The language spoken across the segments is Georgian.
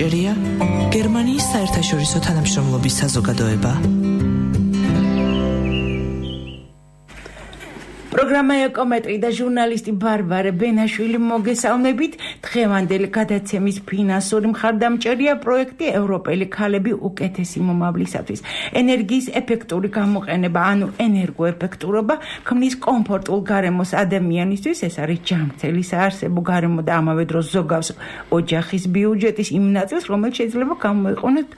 მხარდამჭერია გერმანიის საერთაშორისო თანამშრომლობის საზოგადოება. პროგრამა ეკომეტრი და ჟურნალისტი ბარბარე ბენაშვილი მოგესალმებით დღევანდელი გადაცემის ფინანსური მხარდამჭერია პროექტი ევროპელი ქალები უკეთესი მომავლისათვის. ენერგიის ეფექტური გამოყენება ანუ ენერგოეფექტურობა ქმნის კომფორტულ გარემოს ადამიანისთვის ეს არის ჯანმრთელი საარსებო გარემო და ამავე დროს ზოგავს ოჯახის ბიუჯეტის იმ ნაწილს რომელიც შეიძლება გამოიყენოთ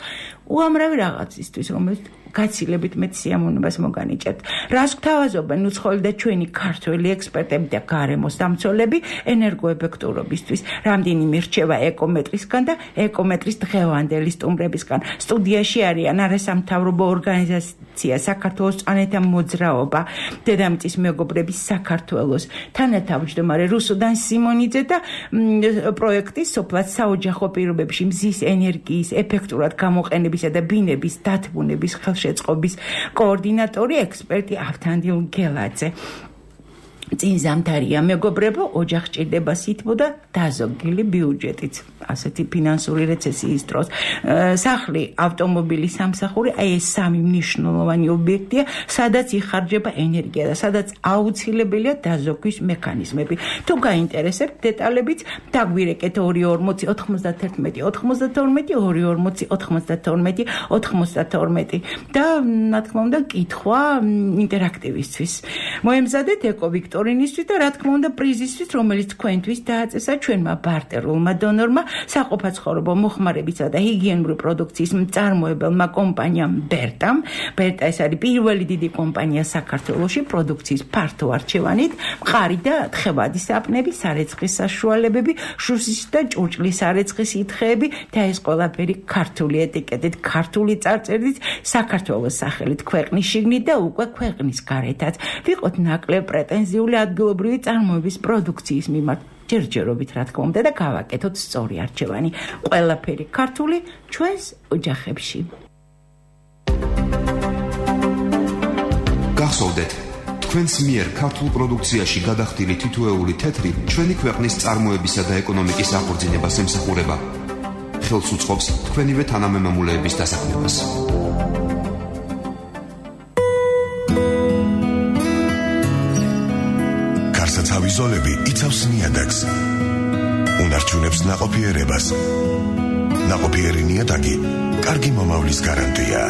უამრავი რაღაცისთვის რომელიც გაცილებით მეც სიამოვნებას მოგანიჭებთ. რას გთავაზობენ უცხოელი და ჩვენი ქართველი ექსპერტები და გარემოს დამცველები ენერგოეფექტურობისთვის? რამდენი მირჩევა ეკომეტრისგან და ეკომეტრის დღევანდელი სტუმრებისგან? სტუდიაში არიან არასამთავრობო ორგანიზაცია საქართველოს წანეთა მოძრაობა, დედამიწის მეგობრების საქართველოს თანათავმჯდომარე რუსუდან სიმონიძე და პროექტის სოფლად საოჯახო პირობებში მზის ენერგიის ეფექტურად გამოყენებისა და ბინების დათბუნების ხელშ შეწყობის კოორდინატორი ექსპერტი ავთანდილ გელაძე წინ ზამთარია მეგობრებო ოჯახ ჭირდება სითბო და დაზოგილი ბიუჯეტიც. ასეთი ფინანსური რეცესიის დროს. სახლი ავტომობილი სამსახური აი ეს სამი მნიშვნელოვანი ობიექტია სადაც იხარჯება ენერგია და სადაც აუცილებელია დაზოგვის მექანიზმები. თუ გაინტერესებთ დეტალებიც დაგვირეკეთ 240 91 92 240 92 92 და რა თქმა უნდა კითხვა ინტერაქტივისთვის. მოემზადეთ ეკო ვიქტორ ვიქტორინისთვის და რა თქმა უნდა პრიზისთვის, რომელიც თქვენთვის დააწესა ჩვენმა ბარტერულმა დონორმა, საყოფაცხოვრებო მოხმარებისა და ჰიგიენური პროდუქციის მწარმოებელმა კომპანიამ ბერტამ. ბერტა ეს არის პირველი დიდი კომპანია საქართველოში პროდუქციის ფართო არჩევანით, მყარი და თხევადი საპნები, სარეცხის საშუალებები, შუშის და ჭურჭლის სარეცხის ითხეები და ეს ყველაფერი ქართული ეტიკეტით, ქართული წარწერით, საქართველოს სახელით ქვეყნის შიგნით და უკვე ქვეყნის გარეთაც. ვიყოთ ნაკლებ პრეტენზიული ქართული ადგილობრივი წარმოების პროდუქციის მიმართ. ჯერჯერობით რა თქმა უნდა და გავაკეთოთ სწორი არჩევანი. ყველაფერი ქართული ჩვენს ოჯახებში. გახსოვდეთ. თქვენს მიერ ქართულ პროდუქციაში გადახდილი თითოეული თეთრი ჩვენი ქვეყნის წარმოებისა და ეკონომიკის აღორძინებას ემსახურება ხელს უწყობს თქვენივე თანამემამულეების დასაქმებას თავი ზოლები იცავს ნიადაგს. უნარჩუნებს ნაყოფიერებას. ნაყოფიერი ნიადაგი კარგი მომავლის გარანტია.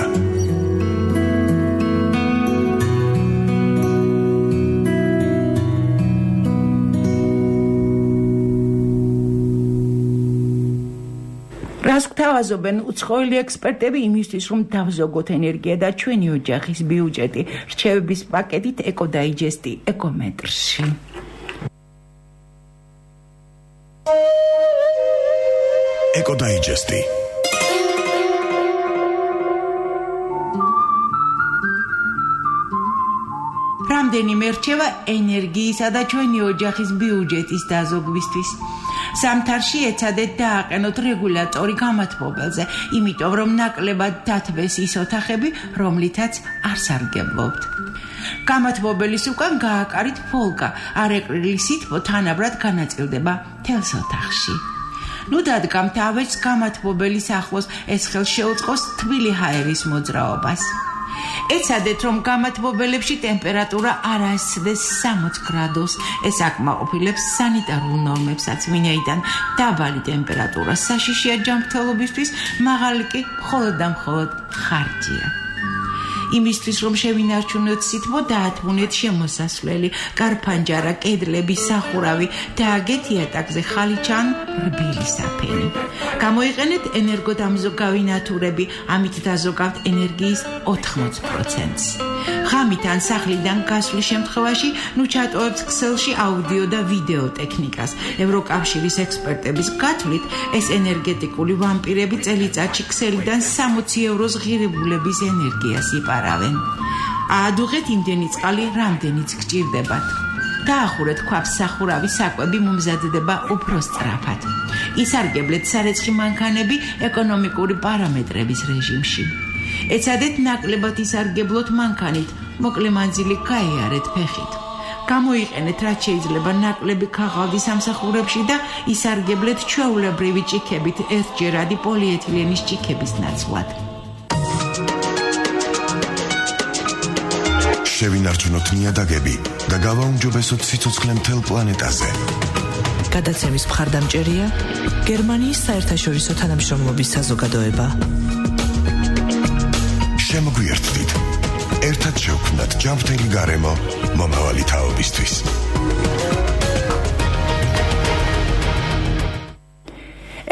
რას გთავაზობენ უცხოელი ექსპერტები იმისთვის რომ დავზოგოთ ენერგია და ჩვენი ოჯახის ბიუჯეტი რჩევების პაკეტით ეკოდაიჯესტი ეკომეტრში ეკოდაიჯესტი რამდენიმე რჩევა ენერგიისა და ჩვენი ოჯახის ბიუჯეტის დაზოგვისთვის სამთარში ეცადეთ დააყენოთ რეგულატორი გამათბობელზე იმიტომ რომ ნაკლებად დათბეს ის ოთახები რომლითაც არ სარგებლობთ გამათბობელის უკან გააკარით ფოლკა. არეყრილი სითბო თანაბრად განაწილდება თელს ოთახში ნუ დადგამთ ავეჯს გამათბობელის ახლოს ეს ხელ შეუწყოს თბილი ჰაერის მოძრაობას. ეცადეთ რომ გამათბობელებში ტემპერატურა არ ასცდეს 60 გრადუს ეს აკმაყოფილებს სანიტარულ ნორმებსაც. ვინაიდან დაბალი ტემპერატურა საშიშია ჯანმრთელობისთვის მაღალი კი მხოლოდ და მხოლოდ ხარჯია იმისთვის რომ შევინარჩუნოთ სითბო დაათმუნეთ შემოსასვლელი. კარფანჯარა კედლები სახურავი და აგეთ იატაკზე ხალიჩან რბილი საფენი გამოიყენეთ ენერგოდამზოგავი ნატურები ამით დაზოგავთ ენერგიის 80%-ს ღამით ან სახლიდან გასვლის შემთხვევაში ნუ ჩატოვებთ ქსელში აუდიო და ვიდეო ტექნიკას. ევროკავშირის ექსპერტების გათვლით ეს ენერგეტიკული ვამპირები წელიწადში ქსელიდან 60 ევროს ღირებულების ენერგიას იპარავენ. აადუღეთ იმდენი წყალი რამდენიც გჭირდებათ. დაახურეთ ქვაფს სახურავი საკვები მომზადდება უფრო სწრაფად. ისარგებლეთ სარეცხი მანქანები ეკონომიკური პარამეტრების რეჟიმში. ეცადეთ ნაკლებად ისარგებლოთ მანქანით მოკლე მანძილი გაიარეთ ფეხით გამოიყენეთ რაც შეიძლება ნაკლები ქაღალდი სამსახურებში და ისარგებლეთ ჩვეულებრივი ჭიქებით ერთჯერადი პოლიეთილენის ჭიქების ნაცვლად. შევინარჩუნოთ ნიადაგები და გავაუმჯობესოთ სიცოცხლე მთელ პლანეტაზე. გადაცემის მხარდამჭერია გერმანიის საერთაშორისო თანამშრომლობის საზოგადოება. შემოგვიერთდით. ერთად შევქმნათ ჯანმრთელი გარემო მომავალი თაობისთვის.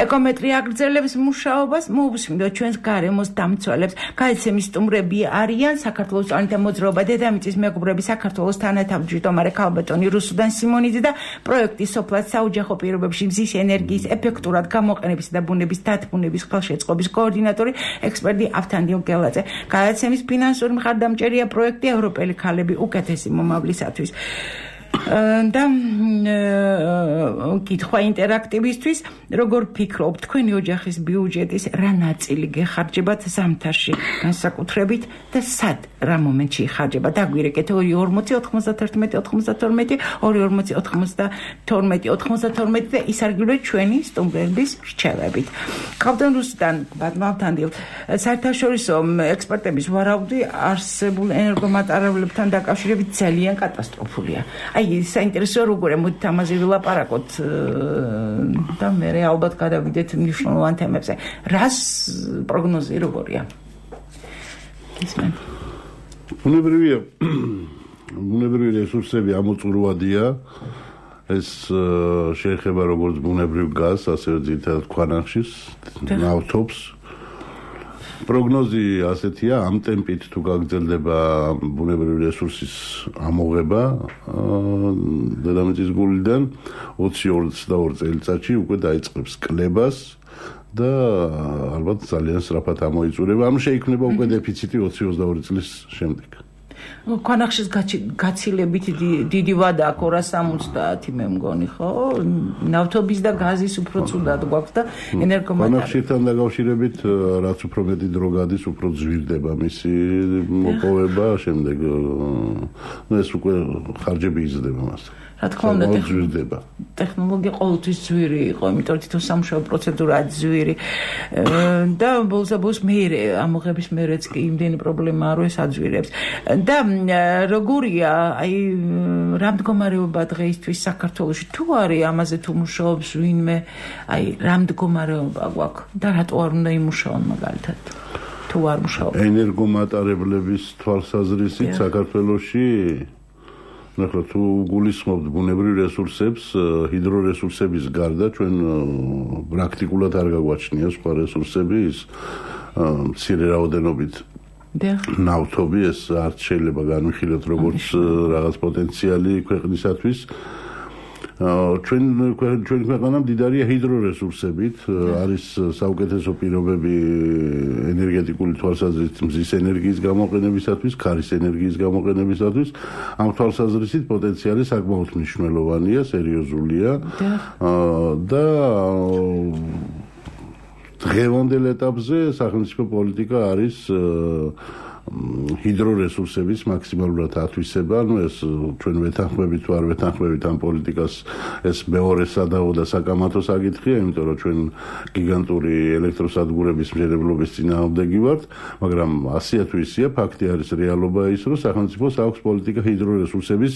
ეკომეტრია აგრძელებს მუშაობას, მოусმინო ჩვენს გარემოს დამცველებს. გაიცემის სტუმრები არიან საქართველოს წანთა მოძრაობა დედამიწის მეგობრები საქართველოს თანათავმჯდომარე ქალბატონი რუსუდან სიმონიძე და პროექტის სოფლად საოჯახო პირობებში მზის ენერგიის ეფექტურად გამოყენებისა და ბუნების დათბუნების ხელშეწყობის კოორდინატორი ექსპერტი ავთანდილ გელაძე. გაიცემის ფინანსური მხარდამჭერია პროექტი ევროპელი ქალები უკეთესი მომავლისათვის. და კითხვა ინტერაქტივისთვის, როგორ ფიქრობთ, თქვენი ოჯახის ბიუჯეტის რა ნაწილი გეხარჯებათ ზამთარში, განსაკუთრებით და სად რა მომენტში იხარჯება? დაგვირეკეთ 240-91-92 240-92 და ისარგებლეთ ჩვენი სტუმრების რჩევებით. კაპიტან რუსიდან ბატმავთანდილ საერთაშორისო ექსპერტების ვარაუდი არსებულ ენერგომატარებლებთან დაკავშირებით ძალიან კატასტროფულია. აი საინტერესო როგორია მოდით ამაზე ვილაპარაკოთ და მე ალბათ გადავიდეთ მნიშვნელოვან თემებზე. რას პროგნოზი როგორია? ისმენ. ბუნებრივია ბუნებრივი რესურსები ამოწურვადია. ეს შეეხება როგორც ბუნებრივ გაზს, ასევე ძირითადად ქვანახშირს, ნავთობს. პროგნოზი ასეთია, ამ ტემპით თუ გაგრძელდება ბუნებრივი რესურსის ამოღება დედამიწის გულიდან 22 წელიწადში უკვე დაიწყებს კლებას და ალბათ ძალიან სწრაფად ამოიწურება. ამ შეიქმნება უკვე დეფიციტი 20-22 წლის შემდეგ. ქვანახშის გაცილებით დიდი ვადა აქ 270 მე მგონი ხო? ნავთობის და გაზის უფრო ცუდად გვაქვს და ენერგომატარებლის ქვანახშისთან დაკავშირებით რაც უფრო მეტი დრო გადის უფრო ზვირდება მისი მოპოვება შემდეგ ეს უკვე ხარჯები იზრდება მასთან რა თქმა უნდა ტექნოლოგია ყოველთვის ძვირი იყო იმიტომ რომ თვითონ სამუშაო პროცედურა ძვირი. და ბოლსაბოს მე ამოღების მერეც კი იმდენი პრობლემაა რომ ეს აძვირებს და როგორია აი რა მდგომარეობა დღეისთვის საქართველოში? თუ არის ამაზე თუ მუშაობს ვინმე? აი რა მდგომარეობა გვაქვს? და რატო არ უნდა იმუშაონ მაგალითად? თუ არ მუშაობს ენერგომატარებლების თვალსაზრისით საქართველოში ნახოთ თუ გულისხმობთ ბუნებრივ რესურსებს, ჰიდრორესურსების გარდა ჩვენ პრაქტიკულად არ გაგვაჩნია სხვა რესურსები ის მცირე რაოდენობით. ნავთობი ეს არ შეიძლება განვიხილოთ როგორც რაღაც პოტენციალი ქვეყნისათვის. ჩვენ ჩვენ ქვეყანა მდიდარია ჰიდრორესურსებით, არის საუკეთესო პირობები ენერგეტიკული თვალსაზრისით მზის ენერგიის გამოყენებისათვის, ქარის ენერგიის გამოყენებისათვის. ამ თვალსაზრისით პოტენციალი საკმაოდ მნიშვნელოვანია, სერიოზულია. და? დღევანდელ ეტაპზე სახელმწიფო პოლიტიკა არის ჰიდრორესურსების მაქსიმალურად ათვისება, ანუ ეს ჩვენ ვეთანხმებით თუ არ ვეთანხმებით ამ პოლიტიკას, ეს მეორე სადაო და საკამათო საკითხია, იმიტომ რომ ჩვენ გიგანტური ელექტროსადგურების მშენებლობის წინააღმდეგი ვართ, მაგრამ ასია თუ ისია, ფაქტი არის რეალობა ის, რომ სახელმწიფოს აქვს პოლიტიკა ჰიდრორესურსების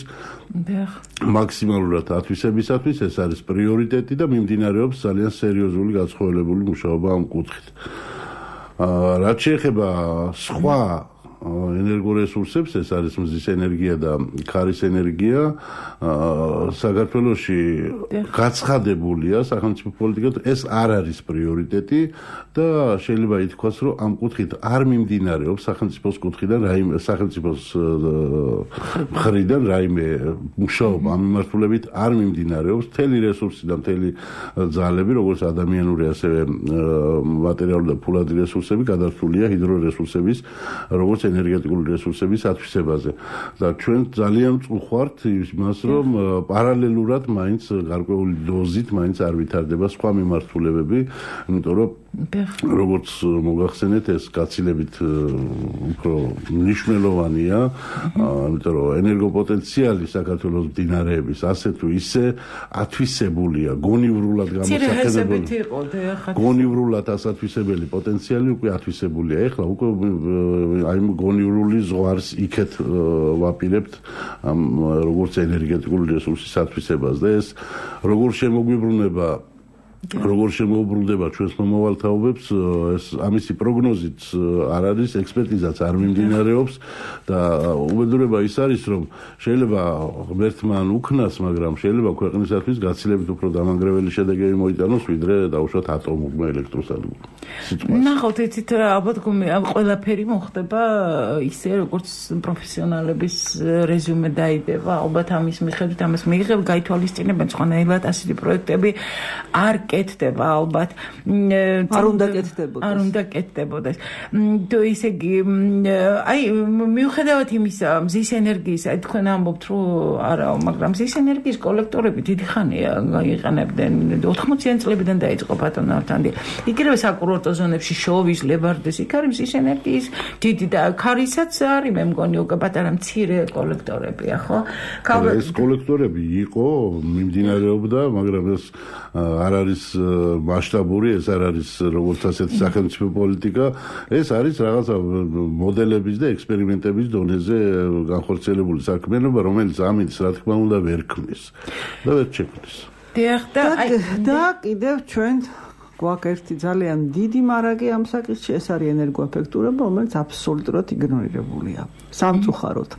მაქსიმალურად ათვისებისათვის, ეს არის პრიორიტეტი და მიმდინარეობს ძალიან სერიოზული გაცხოველებული მუშაობა ამ კუთხით. აა რაც შეეხება სხვა ენერგორესურსებს, ეს არის მზის ენერგია და ქარის ენერგია, საქართველოში გაცხადებულია სახელმწიფო პოლიტიკა, ეს არ არის პრიორიტეტი და შეიძლება ითქვას, რომ ამ კუთხით არ მიმდინარეობს სახელმწიფოს კუთხიდან რაიმე სახელმწიფოს მხრიდან რაიმე მუშაობა. ამ მიმართულებით არ მიმდინარეობს, თელი რესურსი და თელი ძალები, როგორც ადამიანური, ასევე მატერიალური და ფულადი რესურსები გადართულია ჰიდრორესურსების როგორც ენერგეტიკული რესურსების ათვისებაზე. და ჩვენ ძალიან წუხვართ იმას რომ პარალელურად მაინც გარკვეული დოზით მაინც არ ვითარდება სხვა მიმართულებები იმიტომ რომ როგორც მოგახსენეთ ეს გაცილებით უფრო მნიშვნელოვანია იმიტომ რომ ენერგოპოტენციალი საქართველოს მდინარეების ასე თუ ისე ათვისებულია გონივრულად გამოსახედებელი გონივრულად ასათვისებელი პოტენციალი უკვე ათვისებულია. ეხლა უკვე აი გონივრული ზღვარს იქეთ ვაპირებთ ამ როგორც ენერგეტიკული რესურსის ათვისებას და ეს როგორ შემოგვიბრუნება როგორ შემოუბრუნდება ჩვენს მომავალთაობებს ეს ამისი პროგნოზით არ არის ექსპერტიზაც არ მიმდინარეობს და უბედურება ის არის რომ შეიძლება ღმერთმა ან უქნას მაგრამ შეიძლება ქვეყნისათვის გაცილებით უფრო დამანგრეველი შედეგები მოიტანოს ვიდრე დაუშვათ ატომურ ელექტროსადგურს ნახოთ იცით ალბათ ამ ყველაფერი მოხდება ისე როგორც პროფესიონალების რეზიუმე დაიდება ალბათ ამის მიხედვით ამას მიიღებ გაითვალისწინებენ სხვანაირად ასეთი პროექტები არ კეთდება ალბათ. არ უნდა კეთდებოდეს. არ უნდა კეთდებოდეს. თუ ისე იგი აი მიუხედავად იმისა მზის ენერგიის აი თქვენ ამბობთ რომ არა მაგრამ მზის ენერგიის კოლექტორები დიდი ხანია იყენებდნენ 80-იან წლებიდან დაიწყო ბატონ ნავთანდი იგივე საკურორტო ზონებში შოვის ლებარდეს იქ არის მზის ენერგიის დიდი და ქარისაც არის მე მგონი უკვე პატარა მცირე კოლექტორებია ხო? ეს კოლექტორები იყო მიმდინარეობდა მაგრამ ეს არ არის მასშტაბური, ეს არ არის როგორც ასეთი სახელმწიფო პოლიტიკა, ეს არის რაღაცა მოდელების და ექსპერიმენტების დონეზე განხორციელებული საქმიანობა, რომელიც ამით რა თქმა უნდა ვერ ქმნის და ვერ შექმნის. და და კიდევ ჩვენ გვაქვს ერთი ძალიან დიდი მარაგი ამ საკითხში, ეს არის ენერგოეფექტურობა, რომელიც აბსოლუტურად იგნორირებულია. სამწუხაროდ.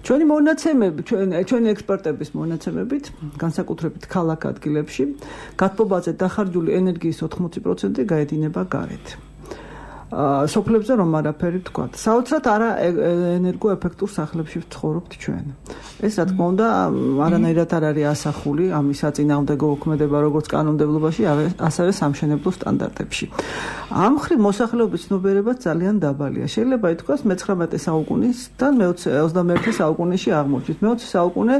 ჩვენი მონაცემები, ჩვენ ჩვენი ექსპერტების მონაცემებით, განსაკუთრებით ქალაქ ადგილებში, გათბობაზე დახარჯული ენერგიის 80% გაედინება გარეთ. სოფლებზე რომ არაფერი თქვა. საოცრად არა ენერგოეფექტურ სახლებში ვცხოვრობთ ჩვენ. ეს რა თქმა უნდა არანაირად არ არის ასახული ამის აწინააღმდეგო მოქმედება როგორც კანონმდებლობაში, ასევე სამშენებლო სტანდარტებში. ამ ხრი მოსახლეობის ცნობიერება ძალიან დაბალია. შეიძლება ითქვას მე-19 საუკუნისთან მე-21 საუკუნეში აღმოჩნდით. მე-20 საუკუნე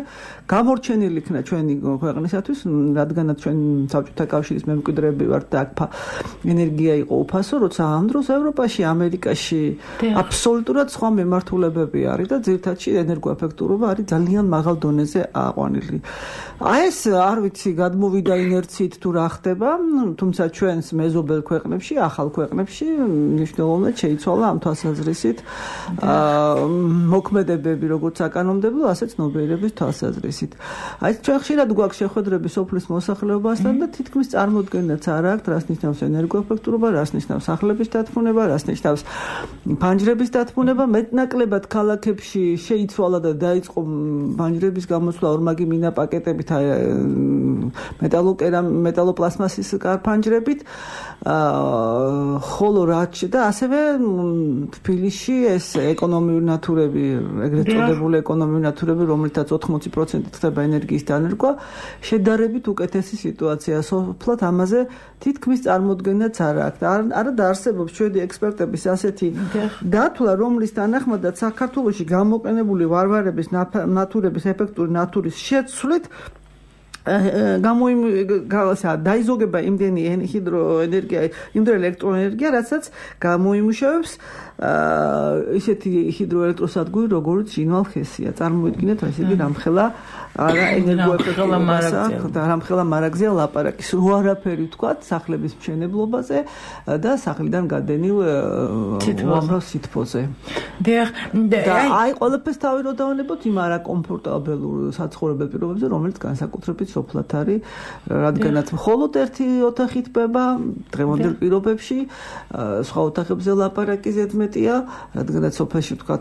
გამორჩენილი იქნა ჩვენი ქვეყნისათვის, რადგანაც ჩვენ საბჭოთა კავშირის მემკვიდრეები ვართ და აქ ენერგია იყო უფასო, როცა ამ დროს ევროპაში, ამერიკაში აბსოლუტურად სხვა მიმართულებები არის და ძირთადში ენერგოეფექტურობა არის ძალიან მაღალ დონეზე აყვანილი. აი ეს არ ვიცი, გადმოვიდა ინერციით თუ რა ხდება, თუმცა ჩვენს მეზობელ ქვეყნებში, ახალ ქვეყნებში მნიშვნელოვნად შეიცვალა ამ თვალსაზრისით აა მოქმედებები როგორც საკანონმდებლო, ასე ცნობიერების თვალსაზრისით. აი ჩვენ ხშირად გვაქვს შეხვედრები სოფლის მოსახლეობასთან და თითქმის წარმოქმნაც არ აქვს, რას ნიშნავს ენერგოეფექტურობა, რას ნიშნავს სახლების დათმობა დათმუნება, რას ნიშნავს ფანჯრების დათმუნება, მეტნაკლებად ქალაქებში შეიცვალა და დაიწყო ფანჯრების გამოსვლა ორმაგი მინა პაკეტებით მეტალოკერამ მეტალოპლასმასის ფანჯრებით. აა ხოლო რაც და ასევე თბილისში ეს ეკონომიური ნატურები, ეგრეთ წოდებული ეკონომიური ნატურები, რომელთაც 80% ხდება ენერგიის დანერგვა, შედარებით უკეთესი სიტუაცია. სოფლად ამაზე თითქმის წარმოქმნაც არ აქვს. არა დაარსებობს ჩვენი ექსპერტების ასეთი დათვლა, რომლის თანახმადაც საქართველოში გამოყენებული ვარვარების ნატურების ეფექტური ნატურის შეცვლით გამოიმუშავა დაიზოგება იმდენი ჰიდროენერგია, იმდრო ელექტროენერგია, რასაც გამოიმუშავებს აა ისეთი ჰიდროელექტროსადგური, როგორც ჟინვალხესია. წარმოიდგინეთ, აი ესეთი რამხელა არა ენერგოეფექტურობა და რამხელა მარაგზია ლაპარაკი. სულ არაფერი თქვა სახლების მშენებლობაზე და სახლიდან გადენილ უამრავ სითფოზე. და აი ყველაფერს თავი რო დავანებოთ იმ არა კომფორტაბელურ საცხოვრებელ პირობებზე, რომელიც განსაკუთრებით სოფლად არის, რადგანაც მხოლოდ ერთი ოთახი თბება დღევანდელ პირობებში, სხვა ოთახებზე ლაპარაკი ზედმეტია, რადგანაც სოფელში თქვა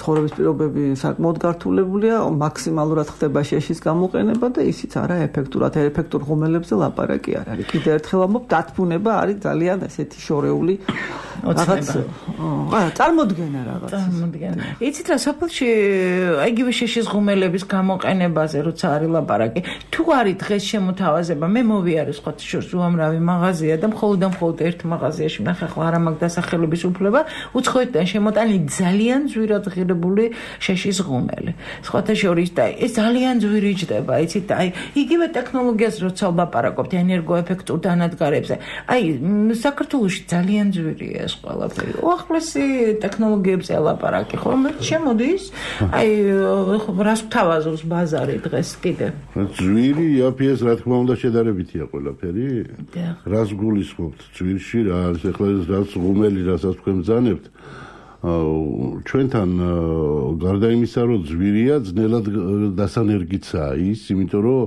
ცხოვრების პირობები საკმაოდ გართულებულია, მაქსიმალურად ხდება შეშის გამოყენება და ისიც არა ეფექტურად, ეფექტურ ღუმელებზე ლაპარაკი არ არის. კიდევ ერთხელ ამბობ, დათბუნება არის ძალიან ესეთი შორეული რაღაც აა წარმოდგენა რაღაც. წარმოდგენა. იცით რა, სოფელში აიგივე შეშის ღუმელების გამოყენებაზე როცა არის ლაპარაკი, თუ არის დღეს შემოთავაზება, მე მოვიარე სხვა შორს უამრავი მაღაზია და მხოლოდ და მხოლოდ ერთ მაღაზიაში ნახე ხო არა მაგ დასახელების უფლება, უცხო მეთხოვიდან შემოტანილი ძალიან ძვირად ღირებული შეშის ღუმელი. სხვათა შორის და ეს ძალიან ძვირი ჯდება, იცით, აი იგივე ტექნოლოგიას როცა ვლაპარაკობთ ენერგოეფექტურ დანადგარებზე, აი საქართველოში ძალიან ძვირია ეს ყველაფერი. უახლესი ტექნოლოგიებზე ლაპარაკი ხომ შემოდის? აი რას თავაზობს ბაზარი დღეს კიდე? ძვირი იაფიეს რა თქმა უნდა შედარებითია ყველაფერი. რას გულისხმობთ ძვირში რა არის ახლა ეს რაც ღუმელი რასაც თქვენ ბძანებთ? ჩვენთან გარდა იმისა რომ ძვირია ძნელად დასანერგიცაა ის იმიტომ რომ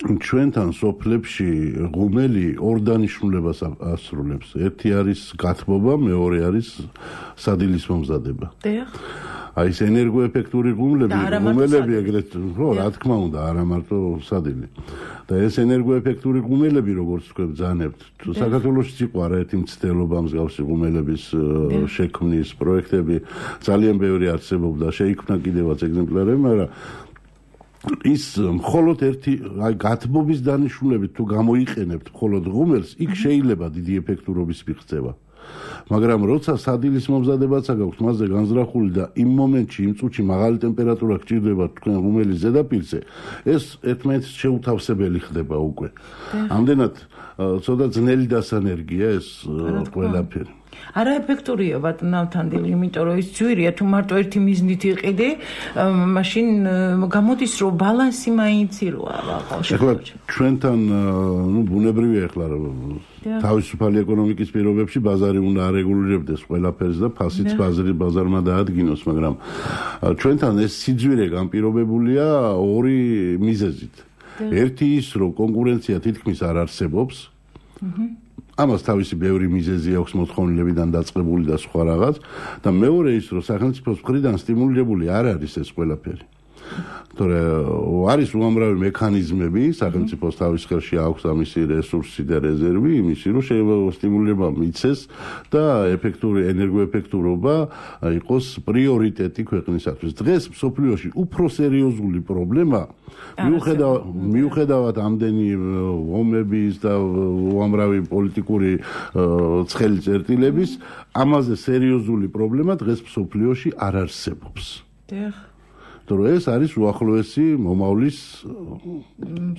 ჩვენთან სოფლებში ღუმელი ორ დანიშნულებას ასრულებს. ერთი არის გათბობა მეორე არის სადილის მომზადება. დიახ აი ეს ენერგოეფექტური ღუმლები, ღუმელები ეგრეთ, ხო, რა თქმა უნდა, არა მარტო სადილე. და ეს ენერგოეფექტური ღუმელები, როგორც თქვენ ბძანებთ, საქართველოსიც იყო არაერთი მცდელობა მსგავსი ღუმელების შექმნის პროექტები, ძალიან ბევრი არსებობდა, შეიქმნა კიდევაც ეგზემპლარები, მაგრამ ის მხოლოდ ერთი აი გათბობის დანიშნულებით თუ გამოიყენებთ მხოლოდ ღუმელს, იქ შეიძლება დიდი ეფექტურობის მიღწევა. მაგრამ როცა სადილის მომზადებაცა გაქვს მასზე განზრახული და იმ მომენტში იმ წუთში მაღალი ტემპერატურა გჭირდება თქვენ ღუმელის ზედაპირზე ეს ერთმანეთს შეუთავსებელი ხდება უკვე. ამდენად ცოტა ძნელი დასანერგია ეს ყველაფერი არაეფექტურია ბატონავთანდილი, იმიტომ რომ ის ძვირია თუ მარტო ერთი მიზნით იყიდი, მაშინ გამოდის რომ ბალანსი მაინც იროა ხო. ეხლა ჩვენთან ნუ ბუნებრივია ეხლა თავისუფალი ეკონომიკის პირობებში ბაზარი უნდა არეგულირებდეს ყველაფერს და ფასიც ბაზარი ბაზარმა დაადგინოს, მაგრამ ჩვენთან ეს სიძვირე განპირობებულია ორი მიზეზით. ერთი ის რომ კონკურენცია თითქმის არ არსებობს. აჰა ამას თავისი ბევრი მიზეზი აქვს მოთხოვნილებიდან დაწყებული და სხვა რაღაც. და მეორე ის რომ სახელმწიფოს მხრიდან სტიმულირებული არ არის ეს ყველაფერი თორე არის უამრავი მექანიზმები სახელმწიფოს თავის ხელში აქვს ამისი რესურსი და რეზერვი იმისი რომ შეიძლება სტიმულირება მიცეს და ეფექტური ენერგოეფექტურობა იყოს პრიორიტეტი ქვეყნისათვის. დღეს სოფლიოში უფრო სერიოზული პრობლემა მიუხედავად მიუხედავად ამდენი ომების და უამრავი პოლიტიკური ცხელი წერტილების ამაზე სერიოზული პრობლემა დღეს სოფლიოში არ არსებობს. დიახ რომ ეს არის უახლოესი მომავლის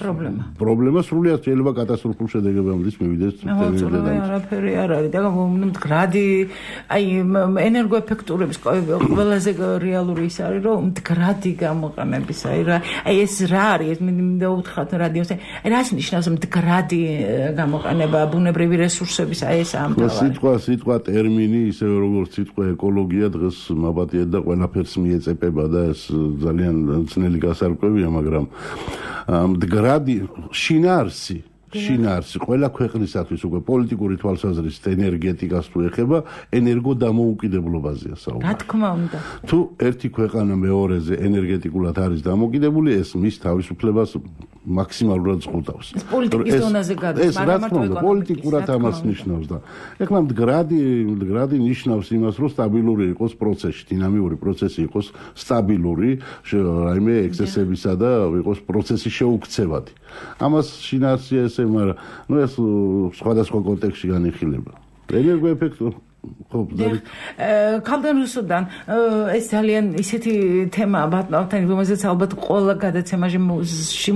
პრობლემა. პრობლემა სრულიად შეიძლება კატასტროფულ შედეგებამდე მივიდეს თემებზე. არაფერი არ არის და მდგრადი აი ენერგოეფექტურების ყველაზე რეალური ის არის რომ მდგრადი გამოყენების აი რა აი ეს რა არის მინდა უთხრათ რადიოზე რას ნიშნავს მდგრადი გამოყენება ბუნებრივი რესურსების აი ეს ამ და სიტყვა სიტყვა ტერმინი ისე როგორც სიტყვა ეკოლოგია დღეს მაბატიეთ და ყველაფერს მიეწეპება და ეს ძალიან ძნელი გასარკვევია, მაგრამ მდგრადი შინაარსი შინაარსი ყველა ქვეყნისათვის უკვე პოლიტიკური თვალსაზრისით ენერგეტიკას თუ ეხება ენერგო დამოუკიდებლობაზეა საუბარი. რა თქმა უნდა. თუ ერთი ქვეყანა მეორეზე ენერგეტიკულად არის დამოკიდებული, ეს მის თავისუფლებას მაქსიმალურად ზღუდავს. ეს პოლიტიკის დონეზე გადის, მაგრამ მარტო პოლიტიკურად ამას ნიშნავს და ეხლა მდგრადი მდგრადი ნიშნავს იმას, რომ სტაბილური იყოს პროცესი, დინამიური პროცესი იყოს სტაბილური, რაიმე ექსესებისა და იყოს პროცესი შეუქცევადი. ამას შინაარსია ესე, მაგრამ ნუ ეს სხვადასხვა კონტექსტში განიხილება. ენერგოეფექტო ხო კალდენ რუსოდან ეს ძალიან ისეთი თემაა ბატონთან რომელზეც ალბათ ყველა გადაცემაში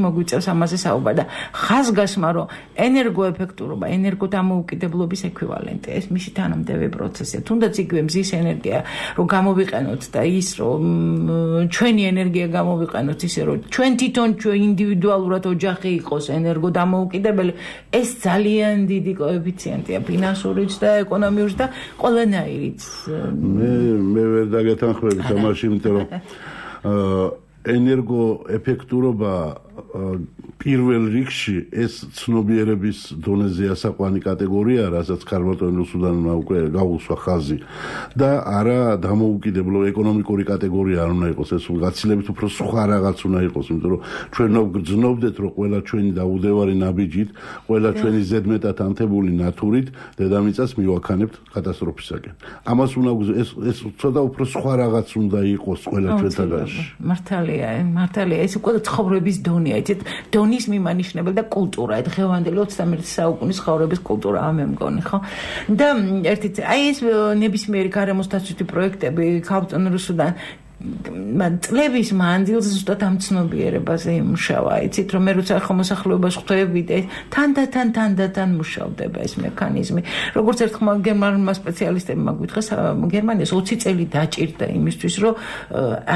მოგვიწევს ამაზე საუბარი. და ხაზგასმა რომ ენერგოეფექტურობა ენერგოდამოუკიდებლობის ეკვივალენტი ეს მისი თანამდები პროცესია. თუნდაც იგივე მზის ენერგია რომ გამოვიყენოთ და ის რომ ჩვენი ენერგია გამოვიყენოთ ისე რომ ჩვენ თვითონ ჩვენ ინდივიდუალურად ოჯახი იყოს ენერგოდამოუკიდებელი ეს ძალიან დიდი კოეფიციენტია ფინანსურიც და ეკონომიურიც და ყველანაირიც მე მე ვერ დაგეთანხმები თამაში იმიტომ რომ ენერგო ეფექტურობა პირველ რიგში ეს ცნობიერების დონეზე ასაყვანი კატეგორია, რასაც ქართულ სუდანმა უკვე გაუსვა ხაზი და არა დამოუკიდებლო ეკონომიკური კატეგორია არ უნდა იყოს, ეს გაცილებით უფრო სხვა რაღაც უნდა იყოს, იმიტომ რომ ჩვენ გძნობდეთ, რომ ყველა ჩვენი დაუდევარი ნაბიჯით, ყველა ჩვენი ზედმეტად ანთებული ნატურით დედამიწას მივაქანებთ კატასტროფისაკენ. ამას უნდა ეს ეს ცოტა უფრო სხვა რაღაც უნდა იყოს ყველა ჩვენთაგანში. მართალია, მართალია, ეს უკვე ცხოვრების დონე დონია, იცით, დონის მიმანიშნებელი და კულტურა, დღევანდელი 21 საუკუნის ხოვრების კულტურა, ამე მგონი, ხო? და ერთით აი ეს ნებისმიერი გარემოსდაცვითი პროექტები ქალწონ რუსუდან წლების მანძილზე ზუსტად ამ ცნობიერებაზე იმუშავა. იცით რომ მე როცა ხომოსახლეობას ხვდებით, თანდათან თანდათან მუშავდება ეს მექანიზმი. როგორც ერთხმა გერმანულმა სპეციალისტებმა გითხრეს, გერმანიას 20 წელი დაჭირდა იმისთვის, რომ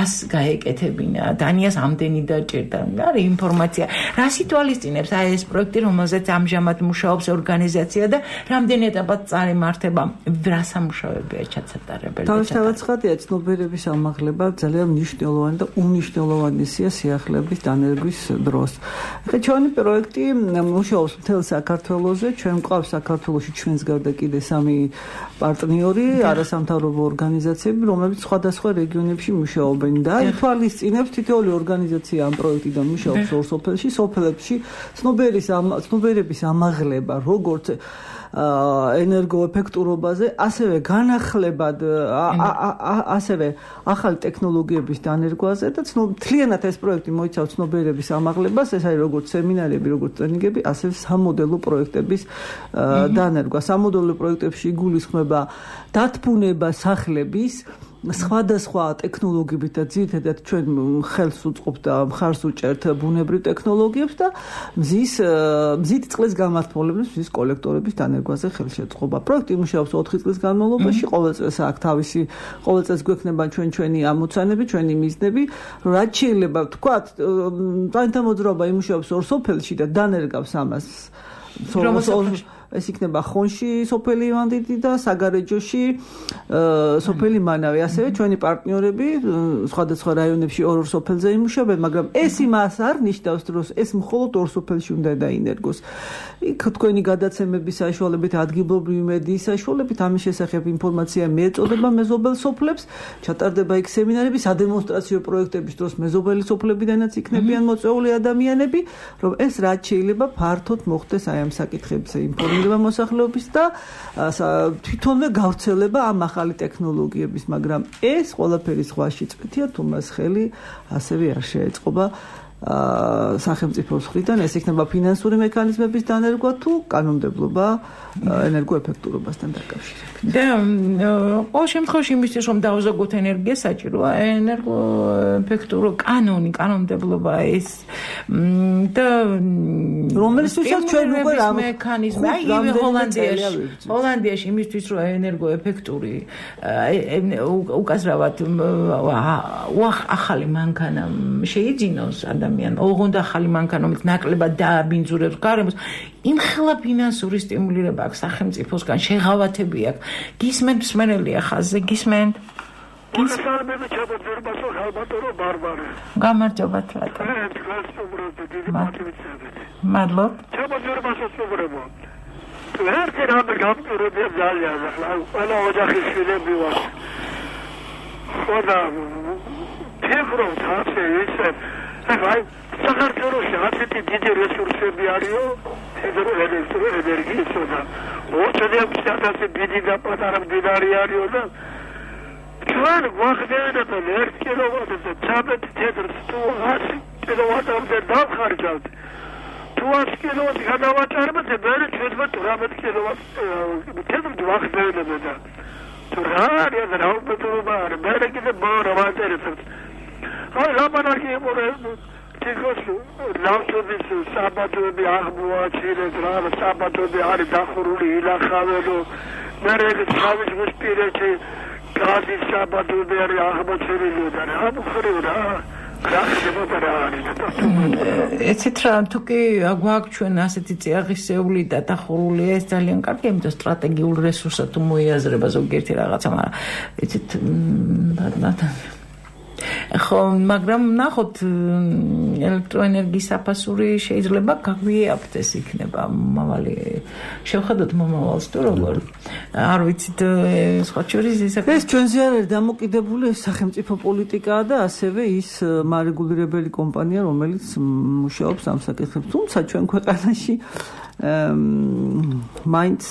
ას გაეკეთებინა. დანიას ამდენი დაჭირდა. არის ინფორმაცია. რა სიტუალისტინებს აი ეს პროექტი, რომელზეც ამჟამად მუშაობს ორგანიზაცია და რამდენი ეტაპად წარიმართება, რა სამუშაოებია ჩაცატარებელი. თავისთავად ცხადია ცნობიერების ამაღლება ძალიან მნიშვნელოვანი და უნიშნელოვანია სიახლეების დანერგვის დროს. ახლა ჩვენი პროექტი მუშაობს მთელ საქართველოსზე, ჩვენ გვყავს საქართველოსში ჩვენს გარდა კიდე სამი პარტნიორი, არასამთავრობო ორგანიზაციები, რომლებიც სხვადასხვა რეგიონებში მუშაობენ და ითვალისწინებს თითოეული ორგანიზაცია ამ პროექტიდან მუშაობს ორ სოფელში, სოფელებში ცნობიერების ცნობიერების ამაღლება, როგორც ენერგოეფექტურობაზე, ასევე განახლებად ასევე ახალი ტექნოლოგიების დანერგვაზე და თლიანად ეს პროექტი მოიცავს ცნობიერების ამაღლებას, ეს არის როგორც სემინარები, როგორც ტრენინგები, ასევე სამოდელო პროექტების დანერგვა. სამოდელო პროექტებში იგულისხმება დათბუნება სახლების სხვადასხვა ტექნოლოგიებით და ძირითადად ჩვენ ხელს უწყობთ და მხარს უჭერთ ბუნებრივ ტექნოლოგიებს და მზის მზით წყლის გამართულების მზის კოლექტორების დანერგვაზე ხელშეწყობა. პროექტი მუშაობს 4 წლის განმავლობაში, ყოველ წელს აქვს თავისი ყოველ წელს გვექნება ჩვენ ჩვენი ამოცანები, ჩვენი მიზნები, რაც შეიძლება ვთქვათ, თანთა მოძრაობა იმუშაობს ორ სოფელში და დანერგავს ამას. რომელსაც ეს იქნება ხონში სოფელი ივანდიტი და საგარეჯოში სოფელი მანავი ასევე ჩვენი პარტნიორები სხვადასხვა რაიონებში ორ-ორ სოფელზე იმუშავებენ მაგრამ ეს იმას არ ნიშნავს რომ ეს მხოლოდ ორ სოფელში უნდა დაინერგოს. იქ თქვენი გადაცემების საშუალებით ადგილობრივი მედიის საშუალებით ამის შესახებ ინფორმაცია მეწოდება მეზობელ სოფლებს. ჩატარდება იქ სემინარები სადემონსტრაციო პროექტების დროს მეზობელი სოფლებიდანაც იქნებიან მოწვეული ადამიანები რომ ეს რაც შეიძლება ფართოდ მოხდეს აი ამ საკითხებზე ინფორმაცია ინფორმირება მოსახლეობის და თვითონვე გავრცელება ამ ახალი ტექნოლოგიების, მაგრამ ეს ყველაფერი სხვაში წვეთია, თუ მას ხელი ასევე არ შეეწყობა სახელმწიფოს ხრიდან ეს იქნება ფინანსური მექანიზმების დანერგვა თუ კანონმდებლობა ენერგოეფექტურობასთან დაკავშირებით. და ყოველ შემთხვევაში იმისთვის რომ დავზოგოთ ენერგია საჭიროა ენერგოეფექტურო კანონი, კანონმდებლობა ეს და რომელსაც ჩვენ უკვე რა მექანიზმი აი ჰოლანდიაში ჰოლანდიაში იმისთვის რომ ენერგოეფექტური უკაზრავად ახალი მანქანა შეიძინოს და ადამიან ოღონდ ახალი მანქანა რომელიც ნაკლებად დააბინძურებს გარემოს. იმხელა ფინანსური სტიმულირება აქვს სახელმწიფოსგან შეღავათები აქვს გისმენთ მსმენელია ხაზზე გისმენთ. გისმენთ. ჩაბოძერბასო ხალბატორო ბარბარე გამარჯობა თრატო მადლობ ჩაბოძერბასო სუბრებო ვერტი რამე გამწურები ძალიან. ახლა ყველა ოჯახის შვილები ვარ. ხოდა ფეხრო თასე ისე. აი საქართველოს ასეთი დიდი რესურსები არისო ენერგიისა და ოჩადებს ასეთი დიდი და პატარა მდინარე არისო და ჩვენ გვახდენთ ერთ კილოვატზე 13 თეთრს თუ 100 კილოვატამდე დავხარჯავთ თუ 100 კილოვატი გადავაჭარბეთ მე 17 კილოვატ თეთრ გვახდენთ და თუ რა არის რა უბრალოდ მე კიდე ბორა ვატერებს აი ლაპარაკი მოყოლე თიქოს ლავტობის საბადოები აღმოაჩინეს რა საბადოები არის დახურული ილახავენო მე რეგისტრავის მუსპირეთი გადის საბადოები არის აღმოჩენილი და რა მხრივ რა ეცით რა თუ კი გვაქვს ჩვენ ასეთი წიაღისეული და დახურული ეს ძალიან კარგი იმიტომ სტრატეგიული რესურსად თუ მოიაზრება ზოგიერთი რაღაცა მაგრამ ეცით ბატონო ხო, მაგრამ ნახოთ ელექტროენერგიის საფასური შეიძლება გაგვიაფთეს იქნება მომავალი. შევხედოთ მომავალს თუ როგორ. არ ვიცით სხვა შორის ის ეს ჩვენზე არ არის დამოკიდებული სახელმწიფო პოლიტიკაა და ასევე ის მარეგულირებელი კომპანია, რომელიც მუშაობს ამ საკითხებს. თუმცა ჩვენ ქვეყანაში მაინც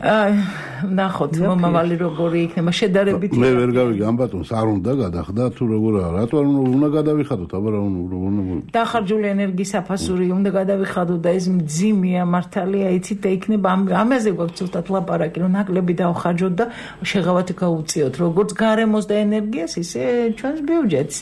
ნახოთ მომავალი როგორი იქნება შედარებით მე ვერ გავიგე ამ ბატონს არ უნდა გადახდა თუ როგორ რატო უნდა გადავიხადოთ? აბა რა უნდა დახარჯული ენერგიის საფასური უნდა გადავიხადოთ და ეს მძიმეა მართალია იცით და იქნება ამაზე გვაქვს ცოტა ლაპარაკი რომ ნაკლები დავხარჯოთ და შეღავათი გაუწიოთ როგორც გარემოს და ენერგიას ისე ჩვენს ბიუჯეტს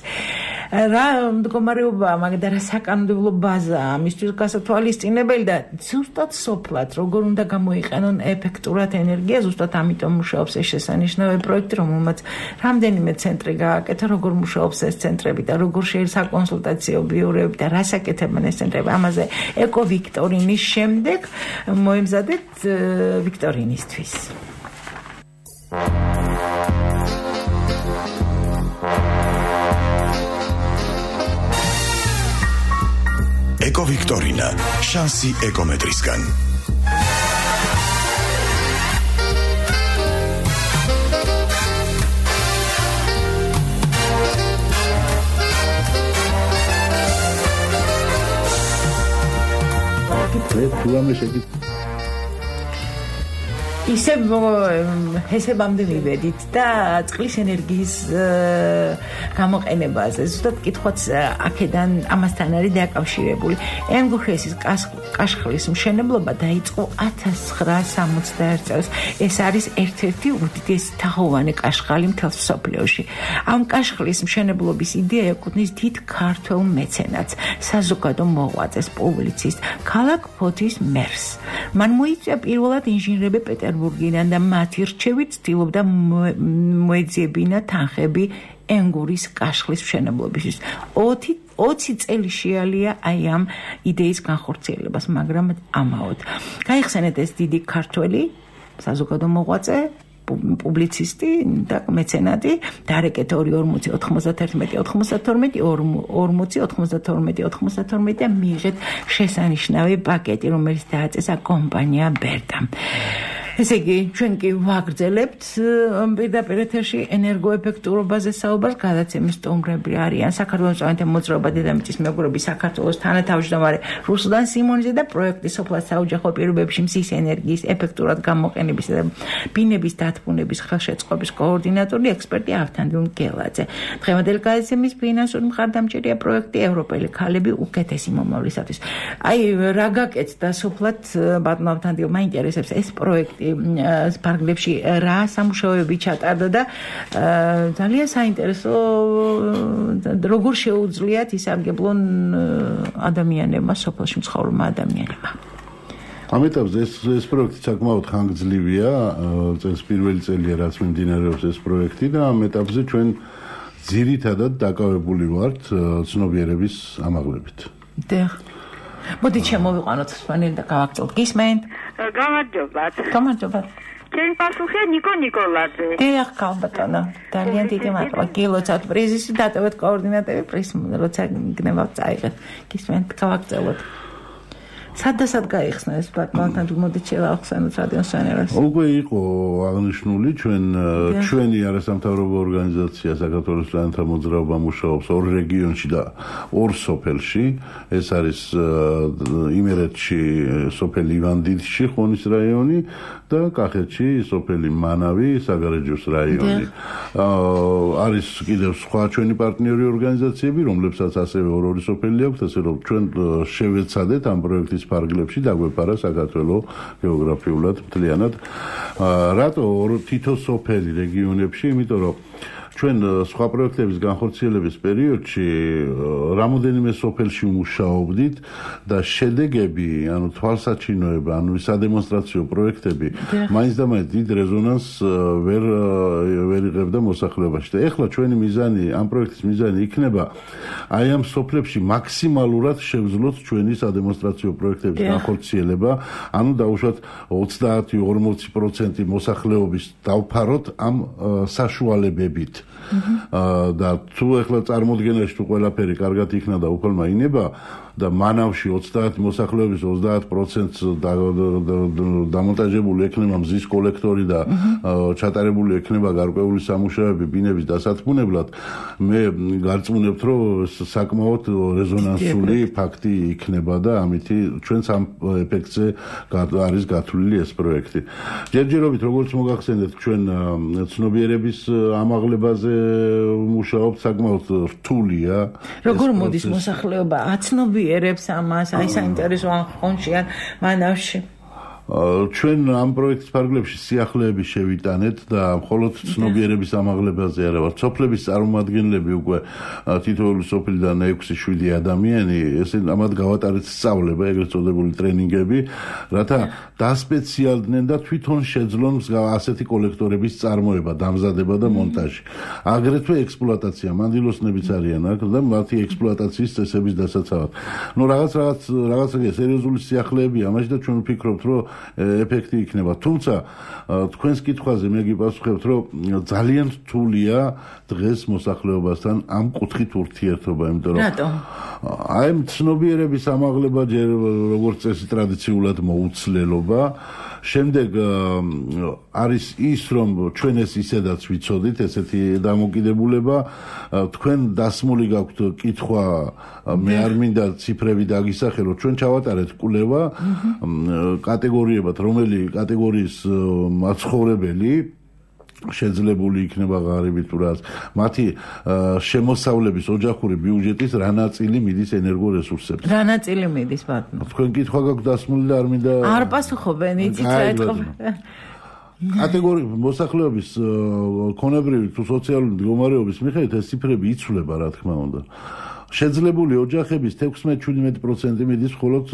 რა მდგომარეობა მაგდა რა საკანონმდებლო ბაზა ამისთვის გასათვალისწინებელი და ზუსტად სოფლად როგორ უნდა გამოიყენონ ეფექტურად ენერგია ზუსტად ამიტომ მუშაობს ეს შესანიშნავი პროექტი რომელმაც რამდენიმე ცენტრი გააკეთა როგორ მუშაობს ეს ცენტრები და როგორ შეიძლება საკონსულტაციო ბიუროები და რას აკეთებენ ეს ცენტრები. ამაზე ეკო ვიქტორინის შემდეგ მოემზადეთ ვიქტორინისთვის ეკო ვიქტორინა შანსი ეკომეტრისგან მე თუ ამე შეგიძლია ისე ჰესებამდე მივედით და წყლის ენერგიის გამოყენებაზე. ზუსტად კითხვაც აქედან ამასთან არის დაკავშირებული. ენგუხესის კაშხლის მშენებლობა დაიწყო 1961 წელს. ეს არის ერთ-ერთი უდიდესი თაღოვანი კაშხალი მთელ სოფლიოში. ამ კაშხლის მშენებლობის იდეა ეკუთვნის დიდ ქართველ მეცენატს, საზოგადო მოღვაწეს, პუბლიცისტ, ქალაქ ფოთის მერს. მან მოიწვია პირველად ინჟინრები პეტერ პეტერბურგიდან და მათი რჩევით ცდილობდა მოეძიებინა თანხები ენგურის კაშხლის მშენებლობისთვის. 20 20 წელი შეალია აი ამ იდეის განხორციელებას, მაგრამ ამაოდ. გაიხსენეთ ეს დიდი ქართველი საზოგადო მოღვაწე პუბლიცისტი და მეცენატი დარეკეთ 240 91 92 40 92 92 და მიიღეთ შესანიშნავი პაკეტი რომელიც დააწესა კომპანია ბერტამ ესე იგი, ჩვენ კი ვაგრძელებთ პირდაპირ ეთერში ენერგოეფექტურობაზე საუბარს, გადაცემის სტუმრები არიან საქართველოს წვანთა მოძრაობა დედამიწის მეგობრები საქართველოს თანათავმჯდომარე რუსლან სიმონიძე და პროექტის სოფლად საოჯახო პირობებში მზის ენერგიის ეფექტურად გამოყენებისა და ბინების დათბუნების ხელშეწყობის კოორდინატორი ექსპერტი ავთანდილ გელაძე. დღევანდელი გადაცემის ფინანსური მხარდამჭერია პროექტი ევროპელი ქალები უკეთესი მომავლისათვის. აი რა გაკეთდა სოფლად ბატონ ავთანდილ მაინტერესებს ეს პროექტი პარკლებში რა სამუშაოები ჩატარდა და ძალიან საინტერესო როგორ შეუძლიათ ისარგებლონ ადამიანებმა სოფელში მცხოვრებმა ადამიანებმა ამ ეტაპზე ეს ეს პროექტი საკმაოდ ხანგრძლივია წელს პირველი წელია რაც მიმდინარეობს ეს პროექტი და ამ ეტაპზე ჩვენ ძირითადად დაკავებული ვართ ცნობიერების ამაღლებით. დიახ. მოდი შემოვიყვანოთ სპანელი და გავაკეთოთ. გისმენთ? გამარჯობათ. გამარჯობათ. ჩემ პასუხია ნიკო ნიკოლაძე. დიახ, კალბატონა. ძალიან დიდი მადლობა. გილოცავთ პრიზის დატოვეთ კოორდინატები პრიზ როცა გნებავთ წაიღეთ. გისმენთ გავაკეთოთ. სადასად გაიხსნა ეს ბატონთან მოდით შევახსენოთ რადიოსანერას უკვე იყო აღნიშნული ჩვენ ჩვენი არასამთავრობო ორგანიზაცია საქართველოს ლანთა მოძრაობა მუშაობს ორ რეგიონში და ორ სოფელში. ეს არის იმერეთში სოფელი ივანდიდში ხონის რაიონი და კახეთში სოფელი მანავი საგარეჯოს რაიონი. არის კიდევ სხვა ჩვენი პარტნიორი ორგანიზაციები რომლებსაც ასევე ორ-ორი სოფელი აქვს ასე რომ ჩვენ შევეცადეთ ამ პროექტის ფარგლებში დაგვეპარა საქართველოს გეოგრაფიულად მთლიანად. რატო თითო სოფელი რეგიონებში? იმიტომ რომ ჩვენ სხვა პროექტების განხორციელების პერიოდში რამოდენიმე სოფელში მუშაობდით და შედეგები, ანუ თვალსაჩინოება, ანუ სადემონსტრაციო პროექტები მაინც და მაინც დიდ რეზონანსს ვერ ვერ იღებდა მოსახლეობაში. და ეხლა ჩვენი მიზანი, ამ პროექტის მიზანი იქნება აი ამ სოფლებში მაქსიმალურად შევძლოთ ჩვენი სადემონსტრაციო პროექტების განხორციელება, ანუ დაუშვათ 30-40% მოსახლეობის დავფაროთ ამ საშუალებებით. და თუ ეხლა წარმოდგენაში თუ ყველაფერი კარგად იქნა და უფალმა ინება და მანავში 30 მოსახლეობის 30%-ს დამონტაჟებული ექნება მზის კოლექტორი და ჩატარებული ექნება გარკვეული სამუშაოები ბინების დასათმუნებლად მე გარწმუნებთ რომ საკმაოდ რეზონანსული ფაქტი იქნება და ამითი ჩვენც ამ ეფექტზე არის გათვლილი ეს პროექტი. ჯერჯერობით როგორც მოგახსენეთ ჩვენ ცნობიერების ამაღლებაზე მუშაობთ საკმაოდ რთულია. როგორ მოდის მოსახლეობა? აცნობი იერებს ამას, აი საინტერესო ან ხონში ან მანავში. ჩვენ ამ პროექტის ფარგლებში სიახლეების შევიტანეთ და მხოლოდ ცნობიერების ამაღლებაზე არა ვარ. სოფლების წარმომადგენლები უკვე თითოეული სოფლიდან 6-7 ადამიანი, ესე ამათ გავატარეთ სწავლება, ეგრეთ წოდებული ტრენინგები, რათა დასპეციალდნენ და თვითონ შეძლონ ასეთი კოლექტორების წარმოება, დამზადება და მონტაჟი. აგრეთვე ექსპლუატაცია, მანდილოსნებიც არიან აქ და მათი ექსპლუატაციის წესების დასაცავად. ნუ რაღაც რაღაც რაღაცა სერიოზული სიახლეებია, ამაში და ჩვენ ვფიქრობთ, რომ ეფექტი იქნება. თუმცა თქვენს კითხვაზე მე გიპასუხებთ, რომ ძალიან რთულია დღეს მოსახლეობასთან ამ კუთხით ურთიერთობა, იმიტომ რომ რატო? აი ცნობიერების ამაღლება ჯერ როგორც წესი ტრადიციულად მოუცლელობა შემდეგ არის ის რომ ჩვენ ეს ისედაც ვიცოდით ესეთი დამოკიდებულება. თქვენ დასმული გაქვთ კითხვა მე არ მინდა ციფრები დაგისახელო. ჩვენ ჩავატარეთ კვლევა კატეგორიებად რომელი კატეგორიის მაცხოვრებელი შეძლებული იქნება ღარიბი თუ რას მათი შემოსავლების ოჯახური ბიუჯეტის რა ნაწილი მიდის ენერგორესურსებს. რა ნაწილი მიდის ბატონო. თქვენ კითხვა გაქვთ დასმული და არ მინდა არ პასუხობენ იცით რა ეთქობ კატეგორია მოსახლეობის ქონებრივი თუ სოციალური მდგომარეობის მიხედვით ეს ციფრები იცვლება რა თქმა უნდა შეძლებული ოჯახების 16-17% მიდის მხოლოდ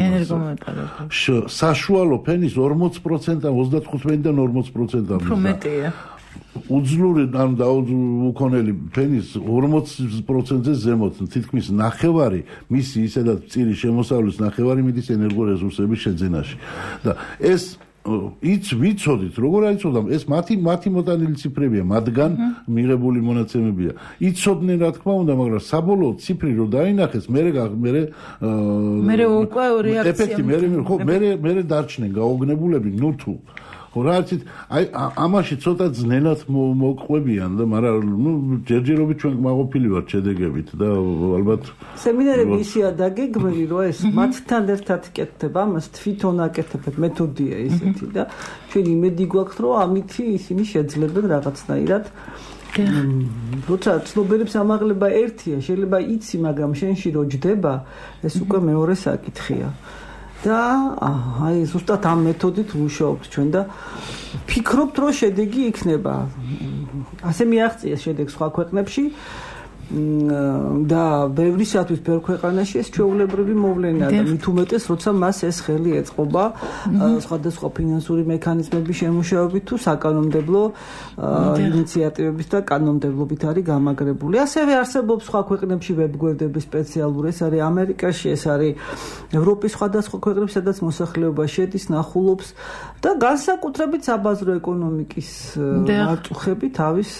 ენერგომეტალები. საშუალო ფენის 40%-ან 35-დან 40%-ამდე. პრომეტია. უძლური ან დაუქონელი ფენის 40%-ზე ზემოთ, თითქმის ნახევარი მისი ისედაც წირი შემოსავლის ნახევარი მიდის ენერგორესურსების შეძენაში. და ეს იც ვიცოდით როგორ აიცოდა ეს მათი მათი მოტანილი ციფრებია მათგან მიღებული მონაცემებია. იცოდნენ რა თქმა უნდა მაგრამ საბოლოო ციფრი რო დაინახეს მე მე მე უკვე რეაქცია ეფექტი მე ხო მე მე დარჩნენ გაოგნებულები ნუ თუ ხო რა იცით? აი ამაში ცოტა ძნელად მოყვებიან და მაგრამ ნუ ჯერჯერობით ჩვენ გმაყოფილი ვართ შედეგებით და ალბათ სემინარები ისია დაგეგმილი რომ ეს მათთან ერთად კეთდება ამას თვითონ აკეთებთ მეთოდია ისეთი და ჩვენ იმედი გვაქვს რომ ამითი ისინი შეძლებენ რაღაცნაირად. როცა ცნობიერების ამაღლება ერთია შეიძლება იცი მაგრამ შენში რო ჯდება ეს უკვე მეორე საკითხია და აი ზუსტად ამ მეთოდით ვუშაობთ ჩვენ და ფიქრობთ რომ შედეგი იქნება. ასე მიაღწია შედეგს სხვა ქვეყნებში და ბევრისათვის ბევრ ქვეყანაში ეს ჩვეულებრივი მოვლენაა და მით უმეტეს როცა მას ეს ხელი ეწყობა სხვადასხვა ფინანსური მექანიზმების შემუშავებით თუ საკანონმდებლო ინიციატივებით და კანონმდებლობით არის გამაგრებული. ასევე არსებობს სხვა ქვეყნებში ვებგვერდები სპეციალური, ეს არის ამერიკაში, ეს არის ევროპის სხვადასხვა ქვეყნებში, სადაც მოსახლეობა შედის, ნახულობს და განსაკუთრებით საბაზრო ეკონომიკის მარტუხები თავის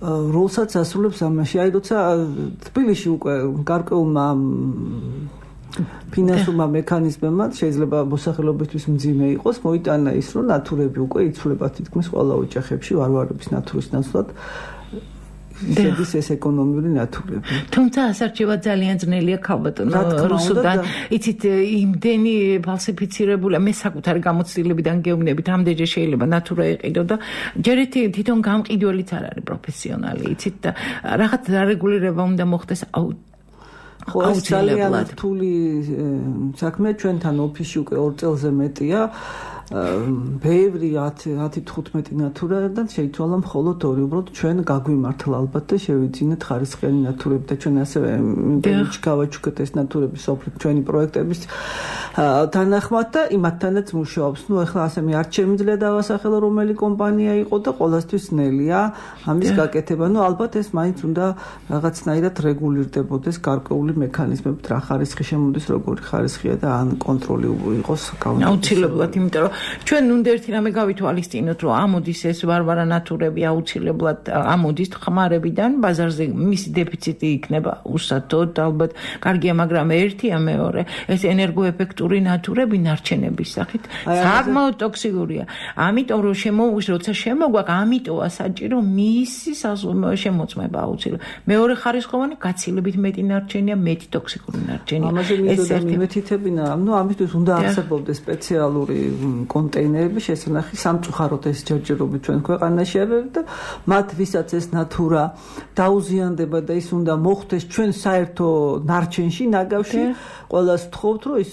როლსაც ასრულებს ამაში. აი როცა თბილისში უკვე გარკვეულმა ფინანსურმა მექანიზმებმა შეიძლება მოსახლეობისთვის მძიმე იყოს, მოიტანა ის, რომ ნატურები უკვე იცვლება თითქმის ყველა ოჯახებში ვარვარების ნატურის ნაცვლად. შედის ეს ეკონომიური ნათურები. თუმცა ასარჩევად ძალიან ძნელია ქალბატონო რუსუდან. იცით, იმდენი ფალსიფიცირებულია, მე საკუთარი გამოცდილებიდან გეუბნებით, ამდენჯერ შეიძლება ნათურა ეყიდო და ჯერ ერთი თვითონ გამყიდველიც არ არის პროფესიონალი, იცით და რაღაც რეგულირება უნდა მოხდეს აუ ხო ეს ძალიან რთული საქმე ჩვენთან ოფისში უკვე 2 წელზე მეტია ბევრი 10 10-15 ნატურა და შეიცვალა მხოლოდ ორი. უბრალოდ ჩვენ გაგვიმართლა ალბათ და შევიძინეთ ხარისხიანი ნატურები და ჩვენ ასევე მინდა გავაჩუქეთ ეს ნატურები სოფლ ჩვენი პროექტების თანახმად და იმათთანაც მუშაობს. ნუ ახლა ასე მე არ შემიძლია დავასახელო რომელი კომპანია იყო და ყოველთვის ნელია ამის გაკეთება. ნუ ალბათ ეს მაინც უნდა რაღაცნაირად რეგულირდებოდეს გარკვეული მექანიზმებით, რა ხარისხი შემოდის, როგორი ხარისხია და ან კონტროლი იყოს გაუწევს. აუცილებლად, იმიტომ რომ ჩვენ უნდა ერთი რამე გავითვალისწინოთ, რომ ამოდის ეს ვარვარა ნატურები აუცილებლად ამოდის ხმარებიდან, ბაზარზე მისი დეფიციტი იქნება უსათოდ, ალბათ კარგია, მაგრამ ერთია მეორე, ეს ენერგოეფექტური ნატურები ნარჩენების სახით საკმაოდ ტოქსიკურია. ამიტომ რომ შემოუგს, როცა შემოგვაქვს, ამიტოა საჭირო მისი შემოწმება აუცილებლად. მეორე ხარისხოვანი გაცილებით მეტი ნარჩენია, მეტი ტოქსიკური ნარჩენია. ამაზე მინდოდა მიმეთითებინა, ნუ ამისთვის უნდა არსებობდეს სპეციალური კონტეინერები შესანახი სამწუხაროდ ეს ჯერჯერობით ჩვენ ქვეყანაში აბებ და მათ ვისაც ეს ნატურა დაუზიანდება და ის უნდა მოხდეს ჩვენ საერთო ნარჩენში ნაგავში ყველას ვთხოვთ რომ ის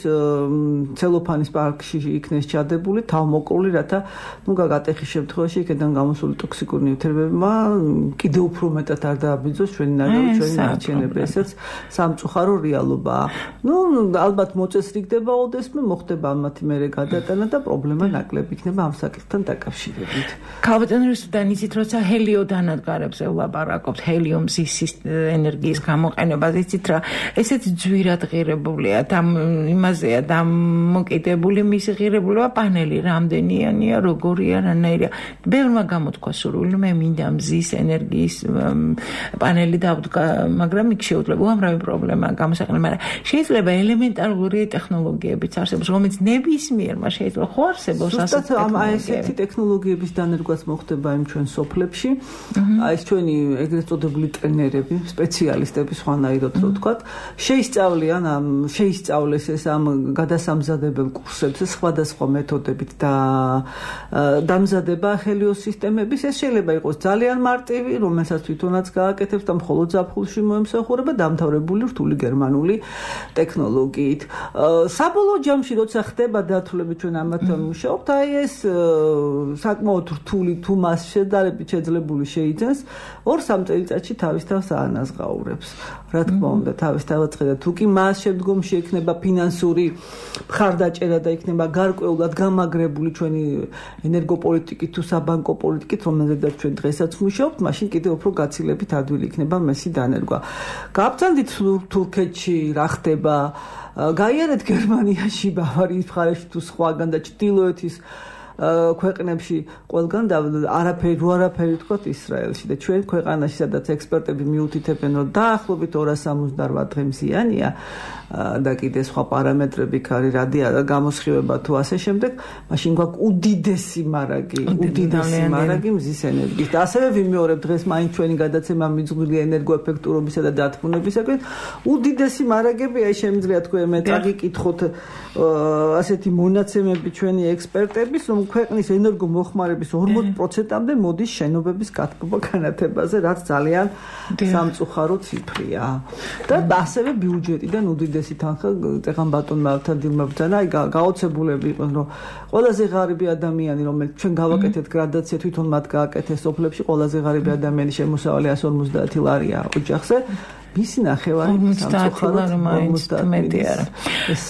ცელოფანის პარკში იქნეს ჩადებული თავმოყრული რათა ნუ გაგატეხის შემთხვევაში იქიდან გამოსული ტოქსიკური ნივთიერებებმა კიდევ უფრო მეტად არ დააბიძოს ჩვენი ნაგავი ჩვენი ნარჩენები. ესეც სამწუხარო რეალობაა. ნუ ალბათ მოწესრიგდება ოდესმე მოხდება ამათი მერე გადატანა და პრობლემა ნაკლები იქნება ამ საკითხთან დაკავშირებით. ქალბატონებიდან იცით როცა ჰელიოდანადგარებს ელაპარაკობთ ჰელიუმის ენერგიის გამოყენებას იცით რა ესეც ძვირად ღირებულია და იმაზეა და მოკიდებული მისი ღირებულება პანელი რამდენიანია როგორია რანაირია ბევრმა გამოთქვა სურვილი მე მინდა მზის ენერგიის პანელი დავდგა მაგრამ იქ შეუძლება უამრავი პრობლემა გამოსაყენებელი მაგრამ შეიძლება ელემენტარული ტექნოლოგიებიც არსებობს რომელიც ნებისმიერმა შეიძლება ხო არსებობს ასე ამ ესეთი ტექნოლოგიების დანერგვაც მოხდება იმ ჩვენ სოფლებში. აი ეს ჩვენი ეგრეთ წოდებული ტრენერები სპეციალისტები სხვანაირად რო თქვა შეისწავლიან ამ შეისწავლეს ეს ამ გადასამზადებელ კურსებზე სხვადასხვა მეთოდებით და დამზადება ჰელიოს სისტემების. ეს შეიძლება იყოს ძალიან მარტივი რომელსაც თვითონაც გააკეთებს და მხოლოდ ზაფხულში მოემსახურება დამთავრებული რთული გერმანული ტექნოლოგიით. საბოლოო ჯამში როცა ხდება დათვლები ჩვენ ამათთან მუშაობთ. აი ეს საკმაოდ რთული თუ მას შედარებით შეძლებული შეიძენს ორ სამ წელიწადში თავის თავს აანაზღაურებს. რა თქმა უნდა თავის თავაწყედა თუ კი მას შემდგომში ექნება ფინანსური მხარდაჭერა და იქნება გარკვეულად გამაგრებული ჩვენი ენერგოპოლიტიკით თუ საბანკო პოლიტიკით რომელზედაც ჩვენ დღესაც მუშაობთ მაშინ კიდევ უფრო გაცილებით ადვილი იქნება მესი დანერგვა. გაბრძანდით თურქეთში რა ხდება გაიარეთ გერმანიაში ბავარიის მხარეში თუ სხვაგან და ჩtildeოეთის ქვეყნებში ყველგან და არაფერი რო არაფერი თქვა ისრაელში და ჩვენ ქვეყანაში სადაც ექსპერტები მიუთითებენ რომ დაახლოებით 268 დღე მზიანია და კიდე სხვა პარამეტრები ქარი რადია გამოსხივება თუ ასე შემდეგ მაშინ გვაქვს უდიდესი მარაგი უდიდესი მარაგი მზის ენერგიის და ასევე ვიმეორებ დღეს მაინც ჩვენი გადაცემა მიძღვილი ენერგოეფექტურობისა და დათბუნებისაკენ უდიდესი მარაგები აი შემიძლია თქვენ მე წაგიკითხოთ ასეთი მონაცემები ჩვენი ექსპერტების რომ ქვეყნის ენერგო მოხმარების 40%-ამდე მოდის შენობების გათბობა განათებაზე, რაც ძალიან სამწუხარო ციფრია. და ასევე ბიუჯეტიდან უდიდესი თანხა წეგან ბატონმა ავთანდილმებთან, აი გაოცებულები იყვნენ, რომ ყველაზე ღარიბი ადამიანი, რომელიც ჩვენ გავაკეთეთ გრადაცია, თვითონ მათ გააკეთეს სოფლებში, ყველაზე ღარიბი ადამიანი შემოსავალი 150 ლარია ოჯახზე. მისი ნახევარი სამწუხაროდ მაინც მეტი არა. ეს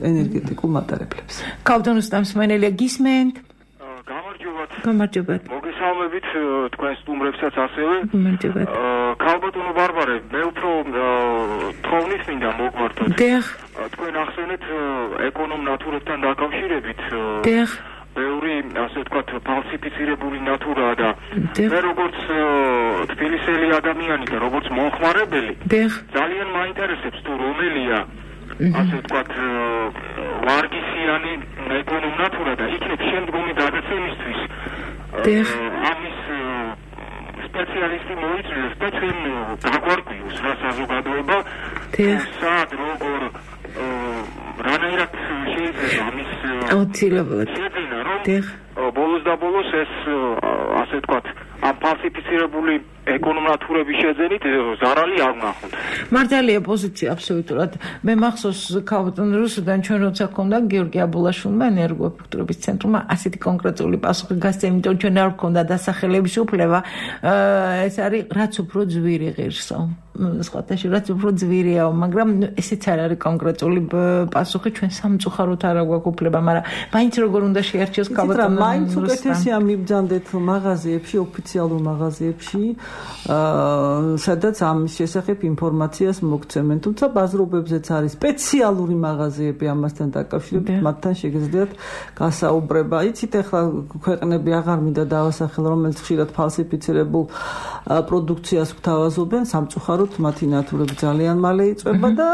ენერგეტიკულ მატარებლებს. კავდონუსტამ სმენელია გისმენთ? გამარჯობათ. გამარჯობათ. მოგესალმებით თქვენ სტუმრებსაც ასევე. გამარჯობათ. კავბატონო ბარბარე, მე უფრო თხოვნის მინდა მოგვართოთ. დიახ. თქვენ ახსენეთ ეკონომ ნატურებთან დაკავშირებით. დიახ. ბევრი ასე ვთქვათ ფალსიფიცირებული ნატურაა და მე როგორც თბილისელი ადამიანი და როგორც მომხმარებელი ძალიან მაინტერესებს თუ რომელია ასე ვთქვათ ვარგისიანი ეკონომ ნატურა და იქნებ შემდგომი გადაცემისთვის ამის სპეციალისტი მოიწვიოს და ჩვენ დაგვარკვიოს რა საზოგადოება სად როგორ რანაირად შეიძლება ამის აუცილებლად ბოლოს და ბოლოს ეს ასე ვთქვათ ამ ფალსიფიცირებული ეკონომატურების შეძენით ზარალი არ ვნახოთ. მართალია პოზიცია აბსოლუტურად. მე მახსოვს ქალბატონ რუსუდან ჩვენ როცა ქონდა გიორგი აბულაშვილმა ენერგოეფექტურობის ცენტრმა ასეთი კონკრეტული პასუხი გასცა იმიტომ ჩვენ არ ქონდა დასახელების უფლება. ეს არის რაც უფრო ძვირი ღირსო. სხვათა შორის უფრო ძვირიაო, მაგრამ ესეც არ არის კონკრეტული პასუხი ჩვენ სამწუხაროდ არ აქვს უფლება, მაგრამ მაინც როგორ უნდა შეარჩიოს კაბატონო. მაინც უკეთესია მიბძანდეთ მაღაზიებში, ოფიციალურ მაღაზიებში სადაც ამის შესახებ ინფორმაციას მოგცემენ. თუმცა ბაზრობებზეც არის სპეციალური მაღაზიები ამასთან დაკავშირებით მათთან შეგეძლიათ გასაუბრება. იცით ახლა ქვეყნები აღარ მინდა დავასახელო რომელიც ხშირად ფალსიფიცირებულ პროდუქციას გვთავაზობენ. სამწუხაროდ მათი ნათურები ძალიან მალე იწובה mm-hmm. და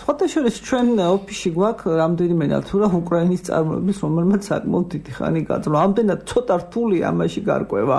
სხვათა შორის ჩვენ ოფისში გვაქვს რამდენიმე ნათურა უკრაინის წარმოების რომელმაც საკმაოდ დიდი ხანი გაძლო. ამდენად ცოტა რთული ამაში გარკვევა.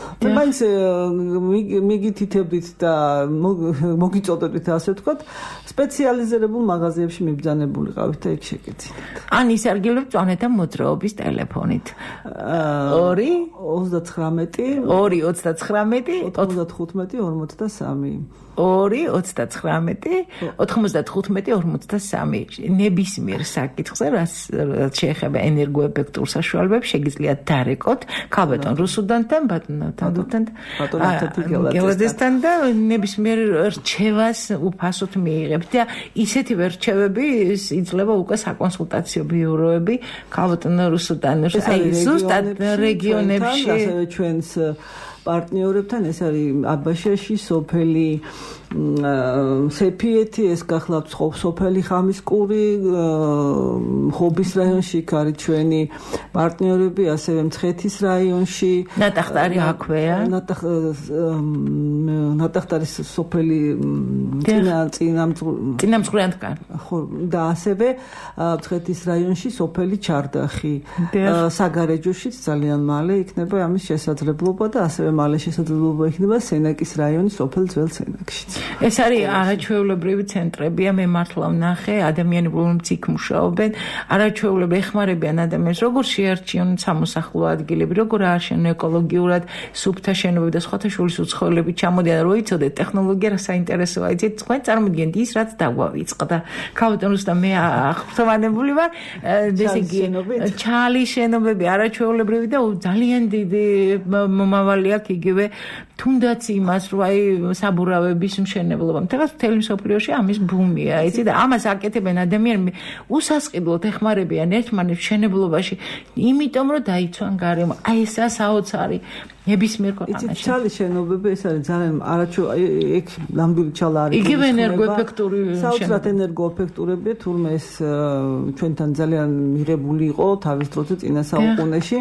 მე მაინც მიგითითებით და მოგიწოდებით ასე ვთქვათ, სპეციალიზირებულ მაღაზიებში მიბძანებულიყავით და იქ შეკეცინეთ. ან ისარგებლებ წონეთა მოძრაობის ტელეფონით. 2 39 2 39 95 43 2-95-93 ნებისმიერ საკითხზე რაც შეეხება ენერგოეფექტურ საშუალებებს შეგიძლიათ დარეკოთ. ქალბატონ რუსუდანთან ბატონთან გელადესთან და ნებისმიერ რჩევას უფასოდ მიიღებთ. და ისეთივე რჩევები იძლევა უკვე საკონსულტაციო ბიუროები ქალბატონ რუსუდანს აი ზუსტად რეგიონებში ასევე ჩვენს პარტნიორებთან ეს არის აბაშაში სოფელი სეფიეთი ეს გახლავთ სოფელი ხამისკური ხობის რაიონში კარი ჩვენი პარტნიორები ასევე მცხეთის რაიონში. ნატახტარი აქვეა. ნატახტარი სოფელი წინა წინა წინამძღვრიანთკარ ხო და ასევე მცხეთის რაიონში სოფელი ჩარდახი. საგარეჯოშიც ძალიან მალე იქნება ამის შესაძლებლობა და ასევე მალე შესაძლებლობა იქნება სენაკის რაიონის სოფელ ძველ სენაკშიც ეს არის არაჩვეულებრივი ცენტრებია მე მართლა ვნახე ადამიანები რომლებიც იქ მუშაობენ. არაჩვეულებრივი ეხმარებიან ადამიანს როგორ შეარჩიონ სამოსახლო ადგილები როგორ ააშენონ ეკოლოგიურად სუფთა შენობები და სხვათა შორის უცხოელები ჩამოდიან. რომ იცოდეთ ტექნოლოგია რა საინტერესოა იცით? თქვენ წარმოგიდგენთ ის რაც დაგვავიწყდა. ქავტონუს და მე ახსოვანებული ვარ. ესე იგი ჩალი შენობები არაჩვეულებრივი და ძალიან დიდი მომავალი აქვს იგივე თუნდაც იმას რომ აი საბურავების მშენებლობა. მთელს მთელი სოფლიოში ამის ბუმია იცი და ამას აკეთებენ ადამიანები. უსასყიდლოდ ეხმარებიან ერთმანეთს მშენებლობაში იმიტომ რომ დაიცვან გარემო. აი ესა საოცარი ნებისმიერ ქვეყანაში. იცით, ჩალი შენობები ეს არის ძალიან არაჩო ეგ ნამდვილი ჩალა არის. იგივე ენერგოეფექტური შენობები. საოცრად ენერგოეფექტურები, თურმე ეს ჩვენთან ძალიან მიღებული იყო თავის დროზე წინა საუკუნეში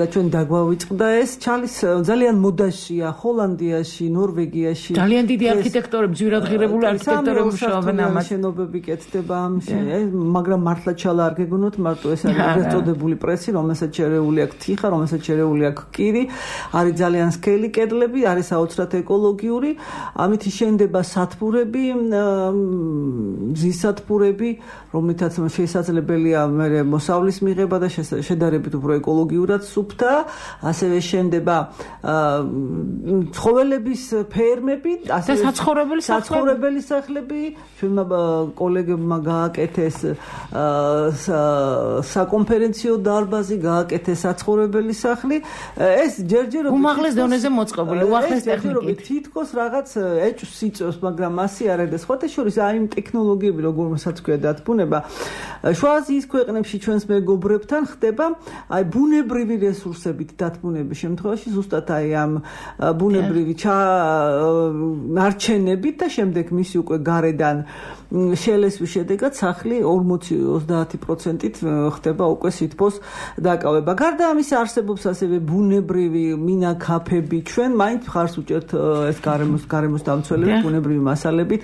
და ჩვენ დაგვავიწყდა ეს ჩალის ძალიან მოდაშია ჰოლანდიაში, ნორვეგიაში. ძალიან დიდი არქიტექტორები, ძვირადღირებული არქიტექტორები მუშაობენ ამას. შენობები კეთდება ამში, მაგრამ მართლა ჩალა არ გეგონოთ, მარტო ეს არის ეგრეთ წოდებული პრესი, რომელსაც შერეული აქვს თიხა, რომელსაც შერეული აქვს კირი. არის ძალიან სკელი კედლები, არის საოცრად ეკოლოგიური, ამით შენდება სათბურები, ზისათბურები, რომლითაც შესაძლებელია მე მოსავლის მიღება და შედარებით უფრო ეკოლოგიურად სუფთა, ასევე შენდება ცხოველების ფერმები, ასევე საცხოვრებელი საცხოვრებელი სახლები, ჩვენმა კოლეგებმა გააკეთეს საკონფერენციო დარბაზი, გააკეთეს საცხოვრებელი სახლი. ეს ჯერ ჯერჯერობით უმაღლეს დონეზე მოწყობილი უახლეს ტექნიკით. თითქოს რაღაც ეჭვს იწევს მაგრამ მასე არ არის ხოთე შორის აი იმ ტექნოლოგიები როგორმესაც ქვია დათბუნება შუა აზიის ქვეყნებში ჩვენს მეგობრებთან ხდება აი ბუნებრივი რესურსებით დათბუნების შემთხვევაში ზუსტად აი ამ ბუნებრივი ჩა ნარჩენებით და შემდეგ მისი უკვე გარედან შელესვის შედეგად სახლი 40-30%-ით ხდება უკვე სითბოს დაკავება. გარდა ამისა არსებობს ასევე ბუნებრივი მინაკაფები. ჩვენ მაინც ხარს უჭერთ ეს გარემოს გარემოს დამცველები ბუნებრივი მასალებით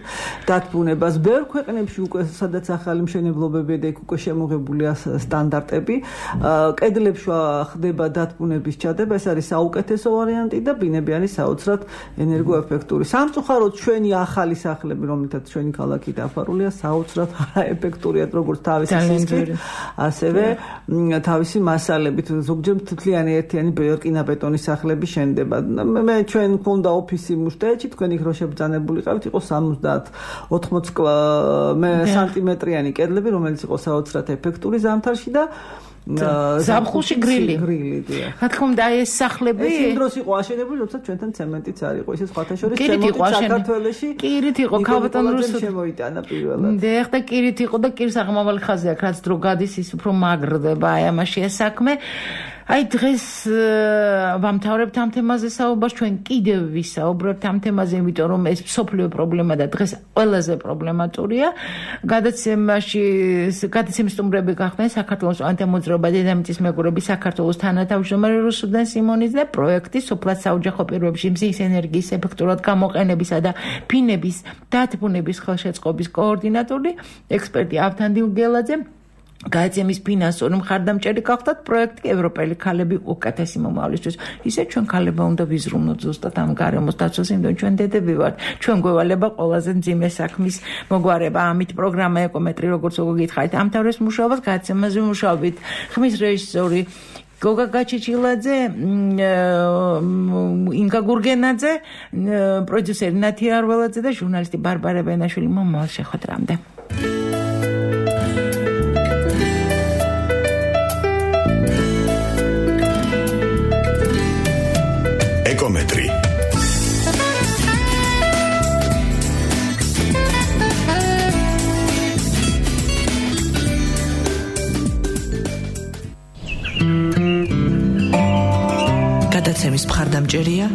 დათბუნებას. ბევრ ქვეყნებში უკვე სადაც ახალი მშენებლობები და იქ უკვე შემოღებულია სტანდარტები. კედლებში ხდება დათბუნების ჩადება. ეს არის საუკეთესო ვარიანტი და ბინები არის საოცრად ენერგოეფექტური. სამწუხაროდ ჩვენი ახალი სახლები, რომლითაც ჩვენი ქალაქი და დაფარულია საოცრად არაეფექტურიად როგორც თავისი სისქით ასევე თავისი მასალებით. ზოგჯერ მთლიანი ერთიანი ბეორკინაბეტონის სახლები შენდება. მე ჩვენ მქონდა ოფისი მუშტეჩი თქვენ იქ რო შებძანებულიყავით იყო 70 80 მე სანტიმეტრიანი კედლები რომელიც იყო საოცრად ეფექტური ზამთარში და ზაფხულში გრილი. გრილი, დიახ. რა თქმა უნდა, ეს სახლები ეს იმ დროს იყო აშენებული, როცა ჩვენთან ცემენტიც არ იყო, ისე სხვათა შორის ცემენტი საქართველოში. კირით იყო, ქალბატონ რუსო- შემოიტანა პირველად. დიახ და კირით იყო და კირს აღმავალი ხაზი აქვს, რაც დრო გადის ის უფრო მაგრდება აი ამაში ეს საქმე. აი დღეს ვამთავრებთ ამ თემაზე საუბარს, ჩვენ კიდევ ვისაუბრებთ ამ თემაზე, იმიტომ რომ ეს სოფლიო პრობლემა და დღეს ყველაზე პრობლემატურია. გადაცემაში გადაცემის სტუმრები გახდნენ საქართველოს ანტემოძრაობა დედამიწის მეგობრები საქართველოს თანათავმჯდომარე რუსუდან სიმონის და პროექტი სოფლად საოჯახო პირობებში მზის ენერგიის ეფექტურად გამოყენებისა და ფინების დათბუნების ხელშეწყობის კოორდინატორი ექსპერტი ავთანდი უგელაძე გააცემის ფინანსური მხარდამჭერი გახდათ პროექტი ევროპელი ქალები უკეთესი მომავლისთვის. ისე ჩვენ ქალებმა უნდა ვიზრუნოთ ზუსტად ამ გარემოს დაცვას, იმიტომ ჩვენ დედები ვართ. ჩვენ გვევალება ყველაზე მძიმე საქმის მოგვარება. ამით პროგრამა ეკომეტრი როგორც უკვე გითხარით, ამთავრებს მუშაობას გააცემაზე მუშაობით. ხმის რეჟისორი გოგა გაჩიჩილაძე, ინგა გურგენაძე, პროდიუსერი ნათი არველაძე და ჟურნალისტი ბარბარა ბენაშვილი მომავალ შეხვედრამდე. გადაცემის მხარდამჭერია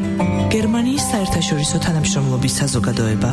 გერმანიის საერთაშორისო თანამშრომლობის საზოგადოება